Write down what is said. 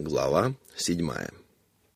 Глава седьмая.